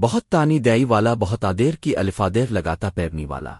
بہت تانی دئی والا بہت آدیر کی الفادیر لگاتا پیرنی والا۔